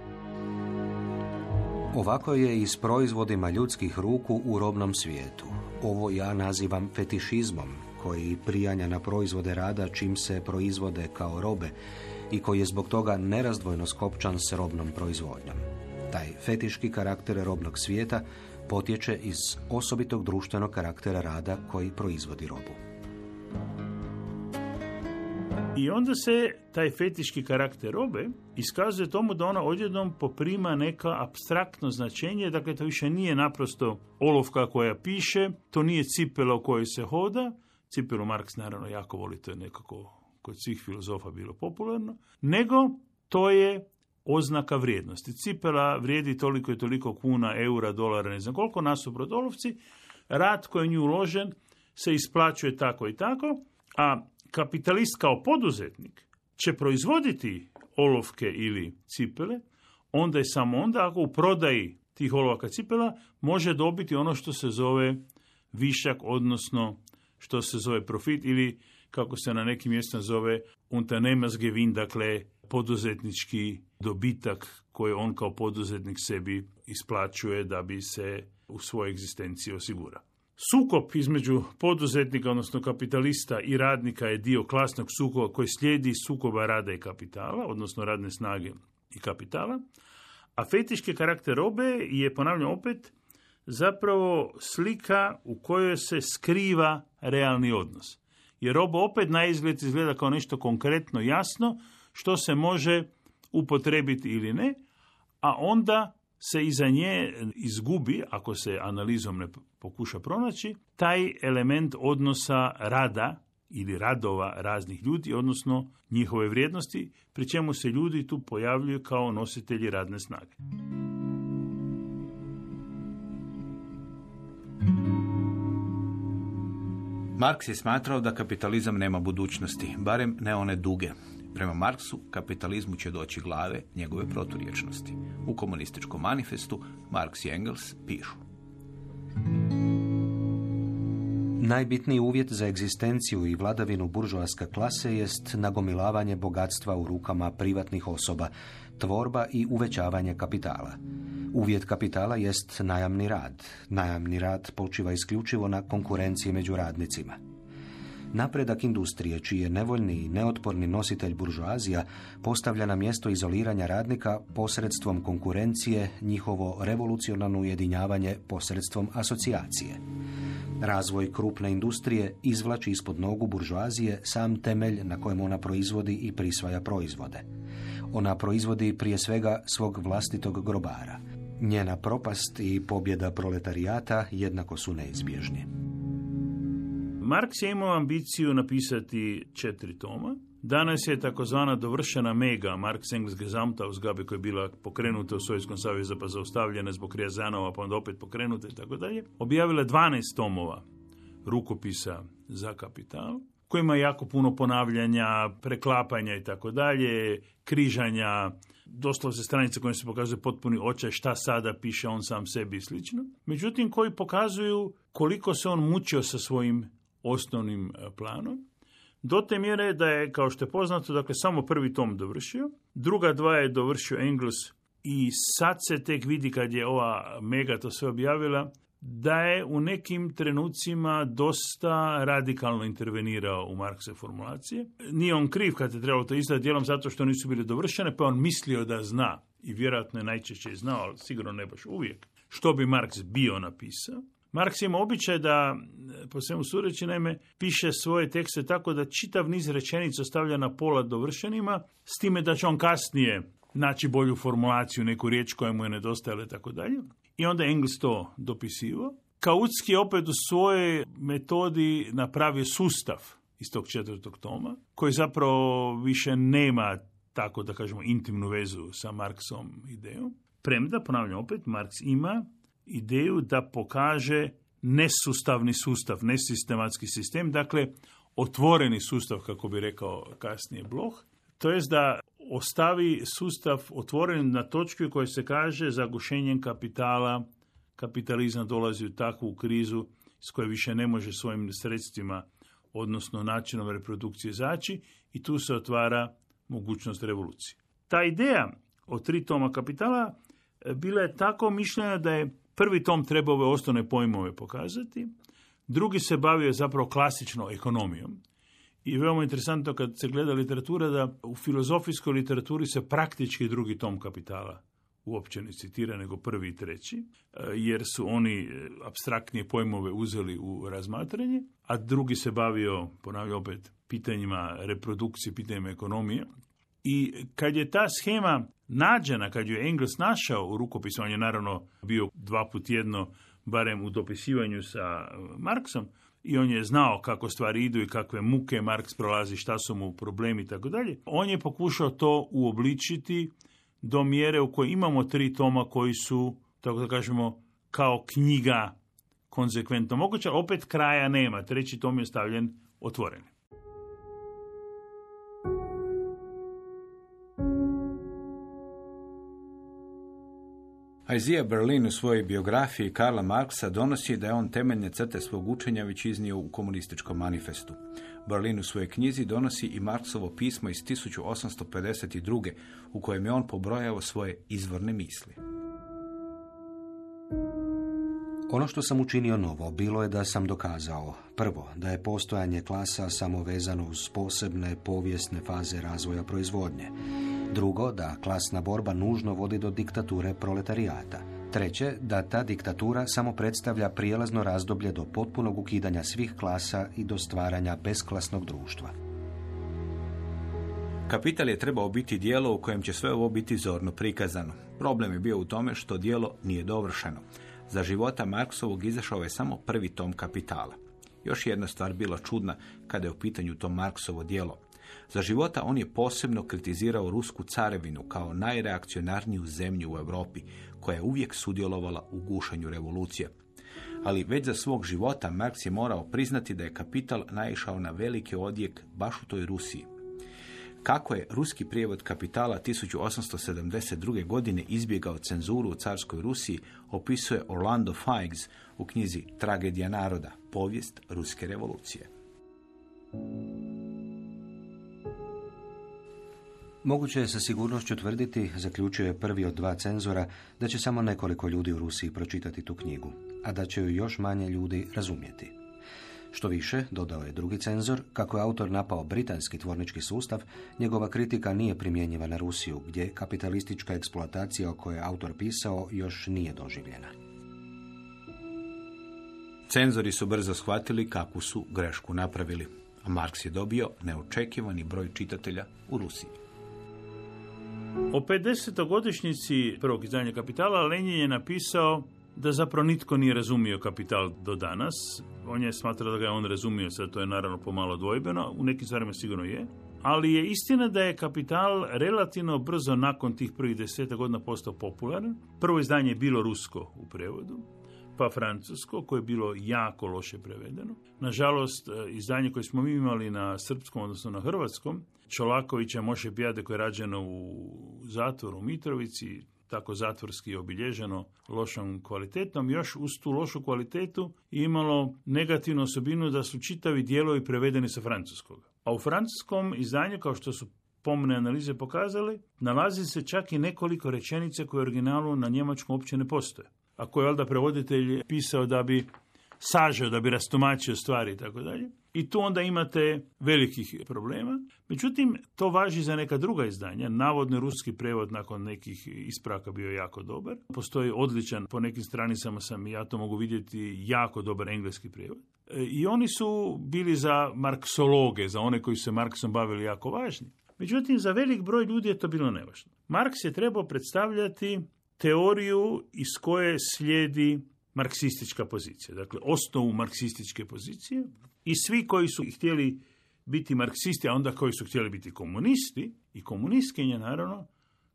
S3: Ovako je i s proizvodima ljudskih ruku u robnom svijetu. Ovo ja nazivam fetišizmom, koji prijanja na proizvode rada čim se proizvode kao robe i koji je zbog toga nerazdvojno skopčan s robnom proizvodnjom. Taj fetiški karakter robnog svijeta potječe iz osobitog društvenog karaktera rada koji proizvodi robu.
S4: I onda se taj fetiški karakter robe iskazuje tomu da ona odjednom poprima neka abstraktno značenje, dakle to više nije naprosto olovka koja piše, to nije cipela u kojoj se hoda, cipelu Marks naravno jako voli, to je nekako kod svih filozofa bilo popularno, nego to je oznaka vrijednosti. Cipela vrijedi toliko i toliko kuna, eura, dolara, ne znam koliko, nasuprot olovci, rad koji je nju uložen se isplaćuje tako i tako, a kapitalist kao poduzetnik će proizvoditi olovke ili cipele, onda je samo onda ako u prodaji tih olovaka cipela može dobiti ono što se zove višak, odnosno što se zove profit ili kako se na nekim mjestima zove Unternehmensgewinn, dakle poduzetnički dobitak koji on kao poduzetnik sebi isplaćuje da bi se u svojoj egzistenciji osigura. Sukop između poduzetnika, odnosno kapitalista i radnika je dio klasnog sukoba koji slijedi sukoba rada i kapitala, odnosno radne snage i kapitala, a fetiški karakter robe je, ponavljam opet, zapravo slika u kojoj se skriva realni odnos. Jer roba opet na izgled izgleda kao nešto konkretno jasno, što se može upotrebiti ili ne, a onda se iza nje izgubi, ako se analizom ne pokuša pronaći, taj element odnosa rada ili radova raznih ljudi, odnosno njihove vrijednosti, pri čemu se ljudi tu pojavljuju kao nositelji radne snage.
S2: Marks je smatrao da kapitalizam nema budućnosti, barem ne one duge. Prema Marksu, kapitalizmu će doći glave njegove proturječnosti. U komunističkom manifestu Marks i Engels pišu.
S3: Najbitniji uvjet za egzistenciju i vladavinu buržoaske klase jest nagomilavanje bogatstva u rukama privatnih osoba, tvorba i uvećavanje kapitala. Uvjet kapitala jest najamni rad. Najamni rad počiva isključivo na konkurenciji među radnicima. Napredak industrije, čiji je nevoljni i neotporni nositelj buržoazija, postavlja na mjesto izoliranja radnika posredstvom konkurencije, njihovo revolucionarno ujedinjavanje posredstvom asocijacije. Razvoj krupne industrije izvlači ispod nogu buržoazije sam temelj na kojem ona proizvodi i prisvaja proizvode. Ona proizvodi prije svega svog vlastitog grobara. Njena propast i pobjeda proletarijata jednako su neizbježni.
S4: Marks je imao ambiciju napisati četiri toma. Danas je takozvana dovršena mega Marks Engels Gesamtausgabe koja je bila pokrenuta u Sovjetskom savezu pa zaustavljena zbog Rijazanova pa onda opet pokrenuta i tako dalje. Objavila 12 tomova rukopisa za kapital kojima je jako puno ponavljanja, preklapanja i tako dalje, križanja, doslovce stranice koje se pokazuje potpuni očaj šta sada piše on sam sebi i slično. Međutim, koji pokazuju koliko se on mučio sa svojim osnovnim e, planom. Do te mjere da je, kao što je poznato, dakle, samo prvi tom dovršio. Druga dva je dovršio Engels i sad se tek vidi kad je ova Mega to sve objavila, da je u nekim trenucima dosta radikalno intervenirao u Markse formulacije. Nije on kriv kad je trebalo to izdati dijelom zato što nisu bile dovršene, pa on mislio da zna i vjerojatno je najčešće znao, ali sigurno ne baš uvijek, što bi Marks bio napisao. Marks ima običaj da, po svemu sudeći, naime, piše svoje tekste tako da čitav niz rečenica stavlja na pola dovršenima, s time da će on kasnije naći bolju formulaciju, neku riječ koja mu je nedostajala i tako dalje. I onda Engels to dopisivo. Kautski je opet u svojoj metodi napravio sustav iz tog četvrtog toma, koji zapravo više nema tako da kažemo intimnu vezu sa Marksom idejom. Premda, ponavljam opet, Marks ima ideju da pokaže nesustavni sustav, nesistematski sistem, dakle otvoreni sustav, kako bi rekao kasnije Bloch, to jest da ostavi sustav otvoren na točki koji se kaže zagušenjem kapitala, kapitalizam dolazi u takvu krizu s koje više ne može svojim sredstvima, odnosno načinom reprodukcije zaći i tu se otvara mogućnost revolucije. Ta ideja o tri toma kapitala e, bila je tako mišljena da je prvi tom trebao ove osnovne pojmove pokazati, drugi se bavio zapravo klasično ekonomijom, i veoma interesantno kad se gleda literatura da u filozofijskoj literaturi se praktički drugi tom kapitala uopće ne citira nego prvi i treći, e, jer su oni e, abstraktnije pojmove uzeli u razmatranje, a drugi se bavio, ponavljam opet, pitanjima reprodukcije, pitanjima ekonomije. I kad je ta schema nađena, kad ju je Engels našao u rukopisu, on je naravno bio dva put jedno, barem u dopisivanju sa Marksom, i on je znao kako stvari idu i kakve muke Marks prolazi, šta su mu problemi i. On je pokušao to uobličiti do mjere u kojoj imamo tri toma koji su, tako da kažemo, kao knjiga konsekventno moguća. Opet kraja nema. Treći tom je stavljen otvoren.
S2: Isaiah Berlin u svojoj biografiji Karla Marksa donosi da je on temeljne crte svog učenja već iznio u komunističkom manifestu. Berlin u svojoj knjizi donosi i Marksovo pismo iz 1852. u kojem je on pobrojao svoje izvorne misli.
S3: Ono što sam učinio novo bilo je da sam dokazao, prvo, da je postojanje klasa samo vezano uz posebne povijesne faze razvoja proizvodnje. Drugo, da klasna borba nužno vodi do diktature proletarijata. Treće, da ta diktatura samo predstavlja prijelazno razdoblje do potpunog ukidanja svih klasa i do stvaranja besklasnog društva.
S2: Kapital je trebao biti dijelo u kojem će sve ovo biti zorno prikazano. Problem je bio u tome što dijelo nije dovršeno. Za života Marksovog izašao je samo prvi tom kapitala. Još jedna stvar bila čudna kada je u pitanju to Marksovo dijelo. Za života on je posebno kritizirao rusku carevinu kao najreakcionarniju zemlju u Europi, koja je uvijek sudjelovala u gušanju revolucije. Ali već za svog života Marks je morao priznati da je kapital naišao na veliki odjek baš u toj Rusiji. Kako je ruski prijevod kapitala 1872. godine izbjegao cenzuru u carskoj Rusiji, opisuje Orlando Fikes u knjizi Tragedija naroda, povijest ruske revolucije.
S3: Moguće je sa sigurnošću tvrditi, zaključio je prvi od dva cenzora, da će samo nekoliko ljudi u Rusiji pročitati tu knjigu, a da će ju još manje ljudi razumjeti. Što više, dodao je drugi cenzor, kako je autor napao britanski tvornički sustav, njegova kritika nije primjenjiva na Rusiju, gdje kapitalistička eksploatacija o kojoj je autor pisao još nije doživljena.
S2: Cenzori su brzo shvatili kakvu su grešku napravili, a Marks je dobio neočekivani broj čitatelja u Rusiji.
S4: O 50. godišnjici prvog izdanja kapitala Lenin je napisao da zapravo nitko nije razumio kapital do danas. On je smatrao da ga je on razumio, sad to je naravno pomalo dvojbeno, u nekim stvarima sigurno je. Ali je istina da je kapital relativno brzo nakon tih prvih deseta godina postao popularan. Prvo izdanje je bilo rusko u prevodu, pa francusko, koje je bilo jako loše prevedeno. Nažalost, e, izdanje koje smo mi imali na srpskom, odnosno na hrvatskom, Čolakovića Moše Pijade koje je rađeno u zatvoru u Mitrovici, tako zatvorski obilježeno lošom kvalitetom, još uz tu lošu kvalitetu imalo negativnu osobinu da su čitavi dijelovi prevedeni sa francuskog. A u francuskom izdanju, kao što su pomne analize pokazali, nalazi se čak i nekoliko rečenica koje originalu na njemačkom uopće ne postoje. A koje je valjda prevoditelj pisao da bi sažeo, da bi rastumačio stvari i tako dalje. I tu onda imate velikih problema. Međutim, to važi za neka druga izdanja. Navodno ruski prevod nakon nekih ispraka bio jako dobar. Postoji odličan, po nekim stranicama sam ja to mogu vidjeti, jako dobar engleski prijevod. E, I oni su bili za marksologe, za one koji se Marksom bavili jako važni. Međutim, za velik broj ljudi je to bilo nevažno. Marks je trebao predstavljati teoriju iz koje slijedi marksistička pozicija. Dakle, osnovu marksističke pozicije i svi koji su htjeli biti marksisti, a onda koji su htjeli biti komunisti i komunistkinje naravno,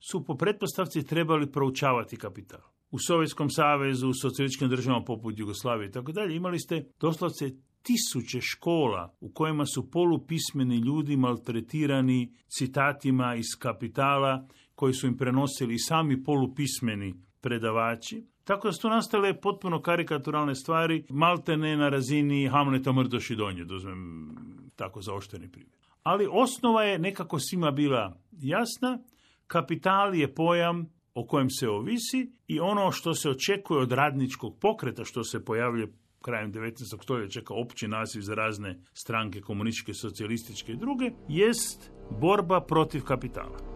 S4: su po pretpostavci trebali proučavati kapital. U Sovjetskom savezu, u socijalističkim državama poput Jugoslavije i imali ste doslovce tisuće škola u kojima su polupismeni ljudi maltretirani citatima iz kapitala koji su im prenosili sami polupismeni predavači. Tako da su nastale potpuno karikaturalne stvari, malte ne na razini Hamleta Mrdoš i Donje, da tako zaošteni primjer. Ali osnova je nekako svima bila jasna, kapital je pojam o kojem se ovisi i ono što se očekuje od radničkog pokreta, što se pojavljuje krajem 19. stoljeća kao opći naziv za razne stranke komunističke, socijalističke i druge, jest borba protiv kapitala.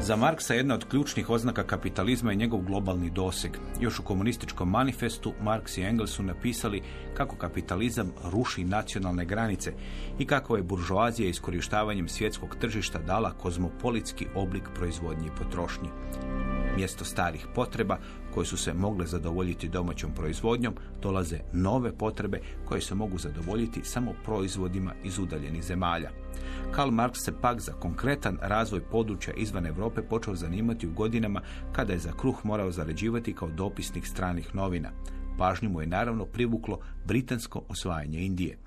S2: Za Marksa jedna od ključnih oznaka kapitalizma je njegov globalni doseg. Još u komunističkom manifestu Marks i Engels su napisali kako kapitalizam ruši nacionalne granice i kako je buržoazija iskorištavanjem svjetskog tržišta dala kozmopolitski oblik proizvodnje i potrošnje. Mjesto starih potreba koje su se mogle zadovoljiti domaćom proizvodnjom, dolaze nove potrebe koje se mogu zadovoljiti samo proizvodima iz udaljenih zemalja. Karl Marx se pak za konkretan razvoj područja izvan Europe počeo zanimati u godinama kada je za kruh morao zarađivati kao dopisnik stranih novina. Pažnju mu je naravno privuklo britansko osvajanje Indije.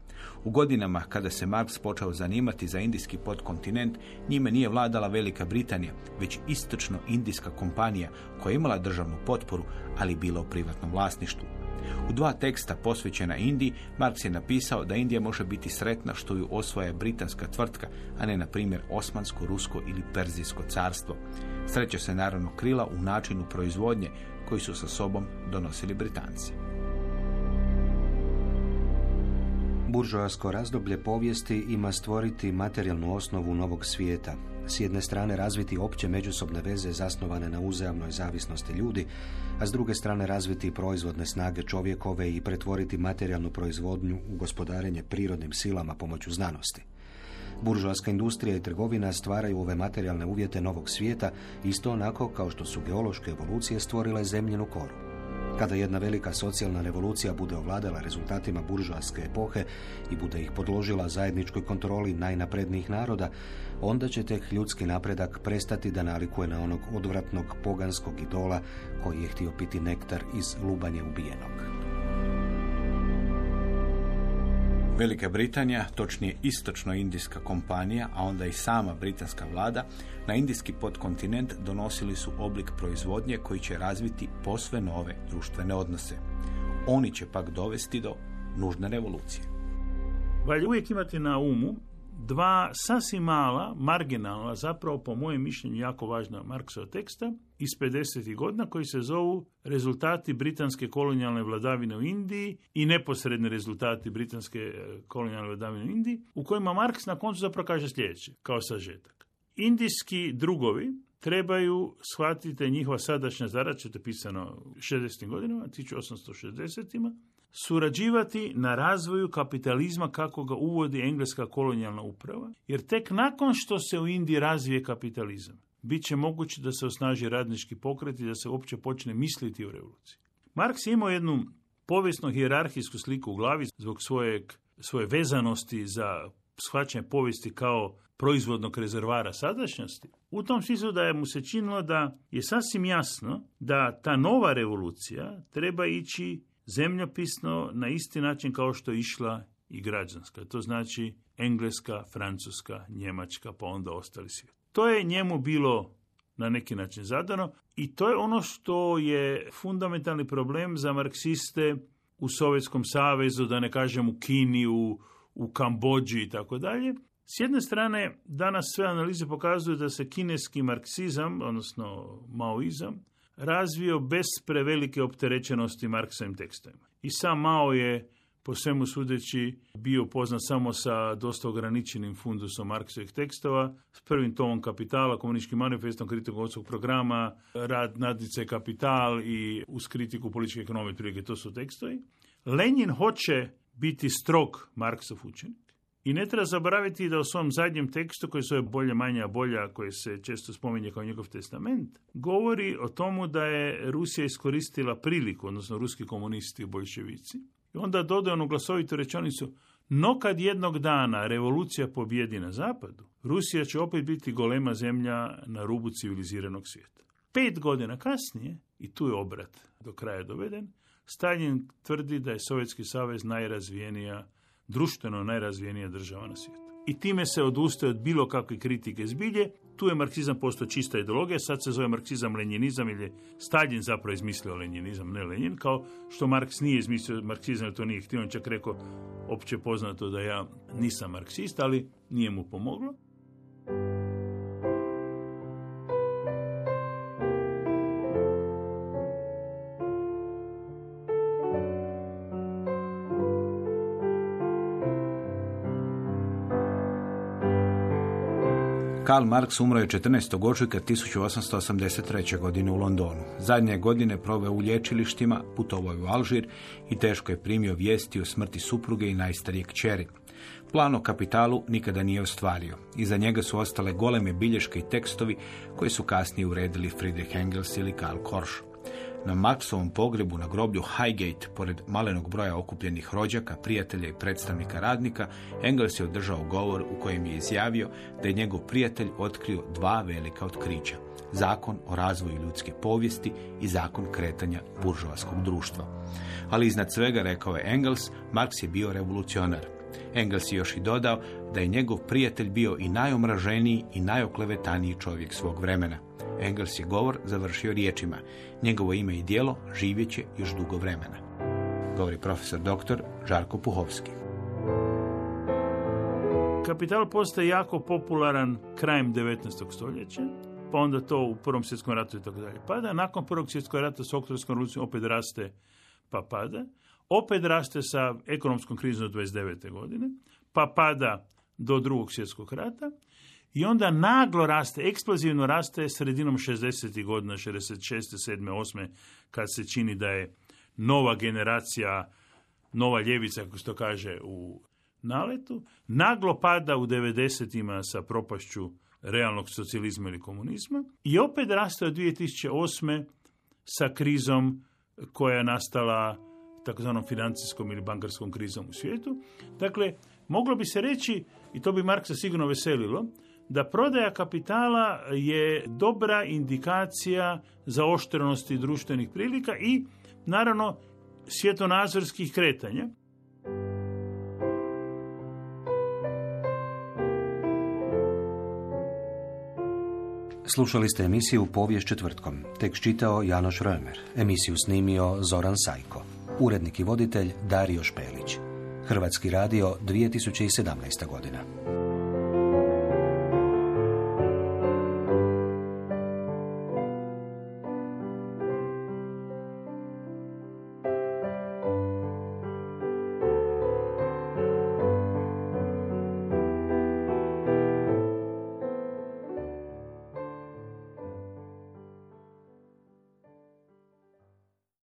S2: U godinama kada se Marx počeo zanimati za indijski podkontinent, njime nije vladala Velika Britanija, već istočno-indijska kompanija koja je imala državnu potporu, ali bila u privatnom vlasništvu. U dva teksta posvećena Indiji, Marks je napisao da Indija može biti sretna što ju osvaja britanska tvrtka, a ne, na primjer, Osmansko, Rusko ili Perzijsko carstvo. Sreća se naravno krila u načinu proizvodnje koji su sa sobom donosili Britanci.
S3: Buržoasko razdoblje povijesti ima stvoriti materijalnu osnovu novog svijeta. S jedne strane razviti opće međusobne veze zasnovane na uzajamnoj zavisnosti ljudi, a s druge strane razviti proizvodne snage čovjekove i pretvoriti materijalnu proizvodnju u gospodarenje prirodnim silama pomoću znanosti. Buržoaska industrija i trgovina stvaraju ove materijalne uvjete novog svijeta isto onako kao što su geološke evolucije stvorile zemljenu koru. Kada jedna velika socijalna revolucija bude ovladala rezultatima buržoaske epohe i bude ih podložila zajedničkoj kontroli najnaprednijih naroda, onda će tek ljudski napredak prestati da nalikuje na onog odvratnog poganskog idola koji je htio piti nektar iz lubanje ubijenog.
S2: Velika Britanija, točnije istočno-indijska kompanija, a onda i sama britanska vlada, na indijski podkontinent donosili su oblik proizvodnje koji će razviti posve nove društvene odnose. Oni će pak dovesti do nužne revolucije.
S4: Valja uvijek imati na umu dva sasvim mala, marginalna, zapravo po mojem mišljenju jako važna Marksova teksta iz 50. godina koji se zovu rezultati britanske kolonijalne vladavine u Indiji i neposredni rezultati britanske e, kolonijalne vladavine u Indiji, u kojima Marks na koncu zapravo kaže sljedeće, kao sažetak. Indijski drugovi trebaju shvatiti njihova sadašnja zadaća, to je pisano 60. godinama, 1860 surađivati na razvoju kapitalizma kako ga uvodi engleska kolonijalna uprava, jer tek nakon što se u Indiji razvije kapitalizam, bit će moguće da se osnaži radnički pokret i da se uopće počne misliti o revoluciji. Marks je imao jednu povijesno hijerarhijsku sliku u glavi zbog svojeg, svoje vezanosti za shvaćanje povijesti kao proizvodnog rezervara sadašnjosti. U tom smislu da je mu se činilo da je sasvim jasno da ta nova revolucija treba ići zemljopisno na isti način kao što je išla i građanska. To znači engleska, francuska, njemačka, pa onda ostali svijet. To je njemu bilo na neki način zadano i to je ono što je fundamentalni problem za marksiste u Sovjetskom savezu, da ne kažem u Kini, u, u Kambođi i tako dalje. S jedne strane, danas sve analize pokazuju da se kineski marksizam, odnosno maoizam, razvio bez prevelike opterećenosti Marksovim tekstovima. I sam Mao je po svemu sudeći bio poznat samo sa dosta ograničenim fundusom Marksovih tekstova, s prvim tomom kapitala, komunističkim manifestom, kritikom odskog programa, rad nadnice kapital i uz kritiku političke ekonomije, prilike to su tekstovi. Lenin hoće biti strog Marksov učenik, i ne treba zaboraviti da u svom zadnjem tekstu, koji se bolje manja bolja, koji se često spominje kao njegov testament, govori o tomu da je Rusija iskoristila priliku, odnosno ruski komunisti i bolševici. I onda dodaje onu glasovitu rečenicu, no kad jednog dana revolucija pobjedi na zapadu, Rusija će opet biti golema zemlja na rubu civiliziranog svijeta. Pet godina kasnije, i tu je obrat do kraja doveden, Stalin tvrdi da je Sovjetski savez najrazvijenija društveno najrazvijenija država na svijetu. I time se odustaje od bilo kakve kritike zbilje. Tu je marksizam postao čista ideologija, sad se zove marksizam lenjinizam ili je Stalin zapravo izmislio lenjinizam, ne Lenin, kao što Marks nije izmislio marksizam, to nije htio, on čak rekao opće poznato da ja nisam marksist, ali nije mu pomoglo.
S2: Karl Marx umro je 14. ožujka 1883. godine u Londonu. Zadnje godine proveo u lječilištima, putovao je u Alžir i teško je primio vijesti o smrti supruge i najstarije kćeri. Plan o kapitalu nikada nije ostvario. Iza njega su ostale goleme bilješke i tekstovi koje su kasnije uredili Friedrich Engels ili Karl Korsch. Na Marksovom pogrebu na groblju Highgate, pored malenog broja okupljenih rođaka, prijatelja i predstavnika radnika, Engels je održao govor u kojem je izjavio da je njegov prijatelj otkrio dva velika otkrića. Zakon o razvoju ljudske povijesti i zakon kretanja buržovaskog društva. Ali iznad svega, rekao je Engels, Marks je bio revolucionar. Engels je još i dodao da je njegov prijatelj bio i najomraženiji i najoklevetaniji čovjek svog vremena. Engels je govor završio riječima. Njegovo ime i dijelo živjet će još dugo vremena. Govori profesor dr. Žarko Puhovski.
S4: Kapital postaje jako popularan krajem 19. stoljeća, pa onda to u Prvom svjetskom ratu i tako dalje pada. Nakon Prvog svjetskog rata s oktobarskom revolucijom opet raste pa pada. Opet raste sa ekonomskom krizom od 29. godine, pa pada do drugog svjetskog rata i onda naglo raste, eksplozivno raste sredinom 60. godina, 66. 7. 8. kad se čini da je nova generacija, nova ljevica, kako se to kaže, u naletu. Naglo pada u 90. sa propašću realnog socijalizma ili komunizma i opet raste od 2008. sa krizom koja je nastala takozvanom financijskom ili bankarskom krizom u svijetu. Dakle, moglo bi se reći, i to bi Marksa sigurno veselilo, da prodaja kapitala je dobra indikacija zaoštrenosti društvenih prilika i naravno svjetonazorskih kretanja.
S3: Slušali ste emisiju Povijest četvrtkom. Tekst čitao Janoš Römer. Emisiju snimio Zoran Sajko. Urednik i voditelj Dario Špelić. Hrvatski radio 2017. godina.